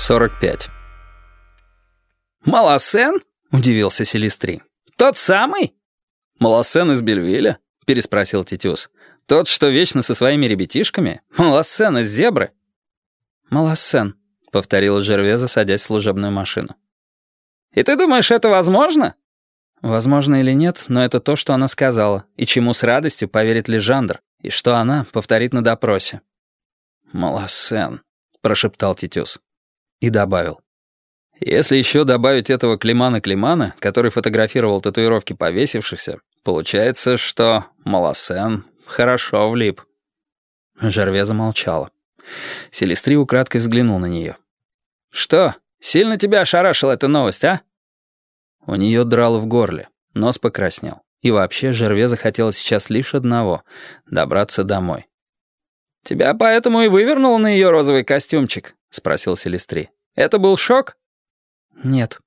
45. «Малосен?» — удивился Селестри. «Тот самый?» «Малосен из Бельвиля?» — переспросил Титюс. «Тот, что вечно со своими ребятишками? Малосен из Зебры?» «Малосен», — повторила Жервеза, садясь в служебную машину. «И ты думаешь, это возможно?» «Возможно или нет, но это то, что она сказала, и чему с радостью поверит Лежандр, и что она повторит на допросе». «Малосен», — прошептал Титюс. И добавил. «Если еще добавить этого Климана-Климана, который фотографировал татуировки повесившихся, получается, что Малосен хорошо влип». Жерве замолчала. Селестри украдкой взглянул на нее. «Что, сильно тебя ошарашила эта новость, а?» У нее драло в горле, нос покраснел. И вообще Жерве захотелось сейчас лишь одного — добраться домой. «Тебя поэтому и вывернул на ее розовый костюмчик?» — спросил Селестри. «Это был шок?» «Нет».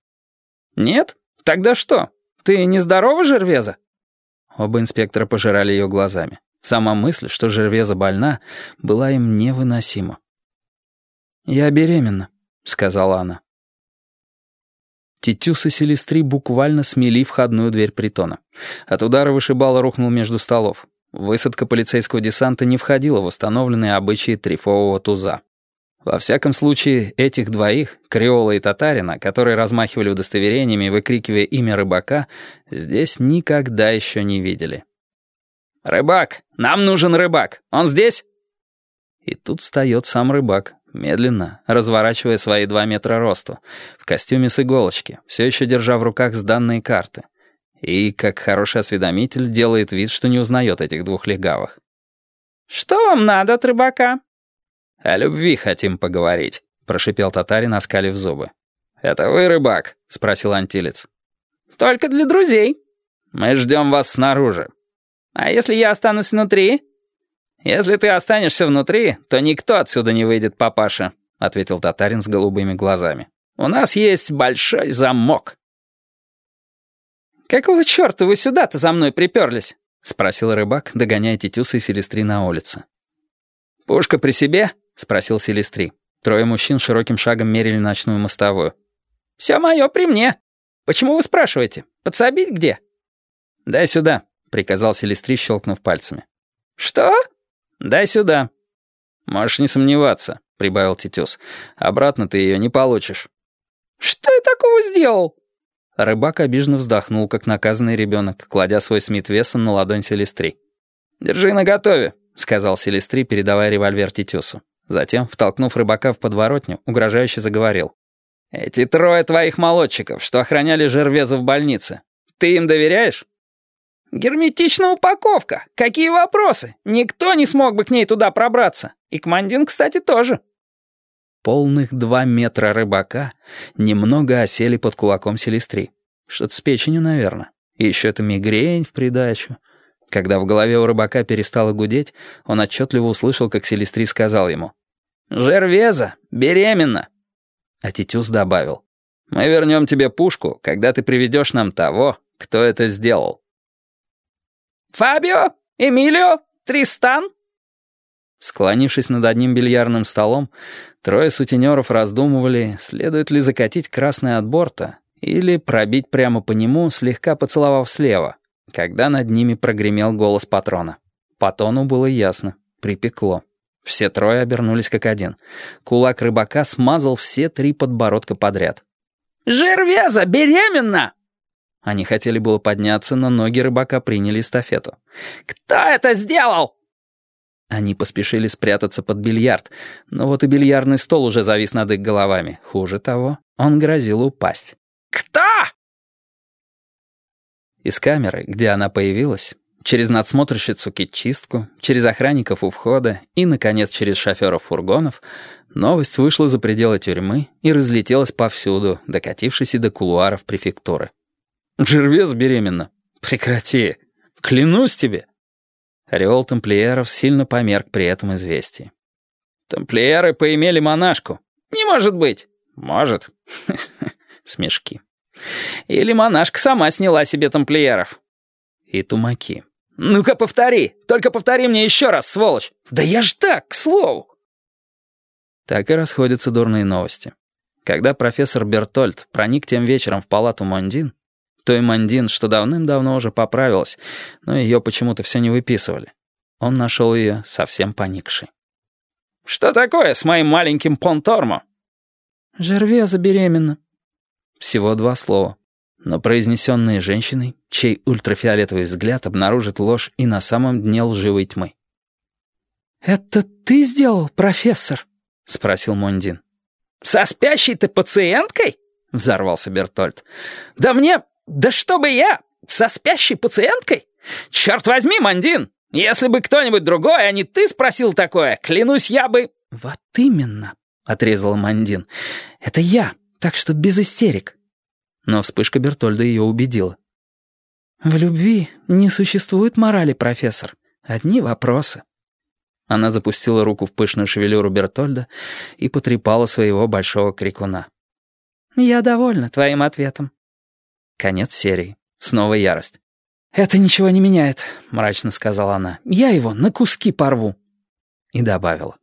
«Нет? Тогда что? Ты нездорова, Жервеза?» Оба инспектора пожирали ее глазами. Сама мысль, что Жервеза больна, была им невыносима. «Я беременна», — сказала она. Тетюс и Селестри буквально смели входную дверь притона. От удара вышибала рухнул между столов. Высадка полицейского десанта не входила в установленные обычаи трифового туза. Во всяком случае, этих двоих, Креола и Татарина, которые размахивали удостоверениями, выкрикивая имя рыбака, здесь никогда еще не видели. «Рыбак! Нам нужен рыбак! Он здесь?» И тут встает сам рыбак, медленно, разворачивая свои два метра росту, в костюме с иголочки, все еще держа в руках сданные карты. И, как хороший осведомитель, делает вид, что не узнает этих двух легавых. «Что вам надо от рыбака?» «О любви хотим поговорить», — прошипел татарин, оскалив зубы. «Это вы рыбак?» — спросил антилец. «Только для друзей». «Мы ждем вас снаружи». «А если я останусь внутри?» «Если ты останешься внутри, то никто отсюда не выйдет, папаша», — ответил татарин с голубыми глазами. «У нас есть большой замок». «Какого черта вы сюда-то за мной приперлись?» — спросил рыбак, догоняя Тетюса и Селестри на улице. «Пушка при себе?» — спросил Селестри. Трое мужчин широким шагом мерили ночную мостовую. «Все мое при мне. Почему вы спрашиваете? Подсобить где?» «Дай сюда», — приказал Селестри, щелкнув пальцами. «Что?» «Дай сюда». «Можешь не сомневаться», — прибавил Тетюс. «Обратно ты ее не получишь». «Что я такого сделал?» Рыбак обиженно вздохнул, как наказанный ребенок, кладя свой Смит Вессон на ладонь Селестри. «Держи наготове», — сказал Селестри, передавая револьвер Тетюсу. Затем, втолкнув рыбака в подворотню, угрожающе заговорил. «Эти трое твоих молодчиков, что охраняли Жервеза в больнице. Ты им доверяешь?» «Герметичная упаковка. Какие вопросы? Никто не смог бы к ней туда пробраться. И Кмандин, кстати, тоже». Полных два метра рыбака немного осели под кулаком Селестри. Что-то с печенью, наверное. Еще это мигрень в придачу. Когда в голове у рыбака перестало гудеть, он отчетливо услышал, как Селестри сказал ему. «Жервеза, беременна!» А Титюс добавил. «Мы вернем тебе пушку, когда ты приведешь нам того, кто это сделал». «Фабио? Эмилио? Тристан?» Склонившись над одним бильярдным столом, трое сутенеров раздумывали, следует ли закатить красный от борта или пробить прямо по нему, слегка поцеловав слева, когда над ними прогремел голос патрона. По тону было ясно. Припекло. Все трое обернулись как один. Кулак рыбака смазал все три подбородка подряд. «Жервеза беременна!» Они хотели было подняться, но ноги рыбака приняли эстафету. «Кто это сделал?» Они поспешили спрятаться под бильярд, но вот и бильярдный стол уже завис над их головами. Хуже того, он грозил упасть. «Кто?» Из камеры, где она появилась, через надсмотрщицу китчистку, через охранников у входа и, наконец, через шоферов фургонов, новость вышла за пределы тюрьмы и разлетелась повсюду, докатившись и до кулуаров префектуры. «Джервес беременна. Прекрати. Клянусь тебе». Ореол тамплиеров сильно померк при этом известии. «Тамплиеры поимели монашку». «Не может быть». «Может». Смешки. «Или монашка сама сняла себе тамплиеров». И тумаки. «Ну-ка повтори. Только повтори мне еще раз, сволочь. Да я ж так, к слову». Так и расходятся дурные новости. Когда профессор Бертольд проник тем вечером в палату Мондин, той Мондин, что давным-давно уже поправилась, но ее почему-то все не выписывали, он нашел ее совсем поникшей. «Что такое с моим маленьким Понтормо?» «Жервеза беременна». Всего два слова, но произнесенные женщиной, чей ультрафиолетовый взгляд обнаружит ложь и на самом дне лживой тьмы. «Это ты сделал, профессор?» — спросил Мондин. «Со спящей-то пациенткой?» — взорвался Бертольд. «Да мне... Да чтобы я... Со спящей пациенткой? Черт возьми, Мондин! Если бы кто-нибудь другой, а не ты спросил такое, клянусь, я бы...» «Вот именно», — отрезала Мандин. «Это я, так что без истерик». Но вспышка Бертольда ее убедила. «В любви не существует морали, профессор. Одни вопросы». Она запустила руку в пышную шевелюру Бертольда и потрепала своего большого крикуна. «Я довольна твоим ответом». Конец серии. Снова ярость. «Это ничего не меняет», — мрачно сказала она. «Я его на куски порву». И добавила.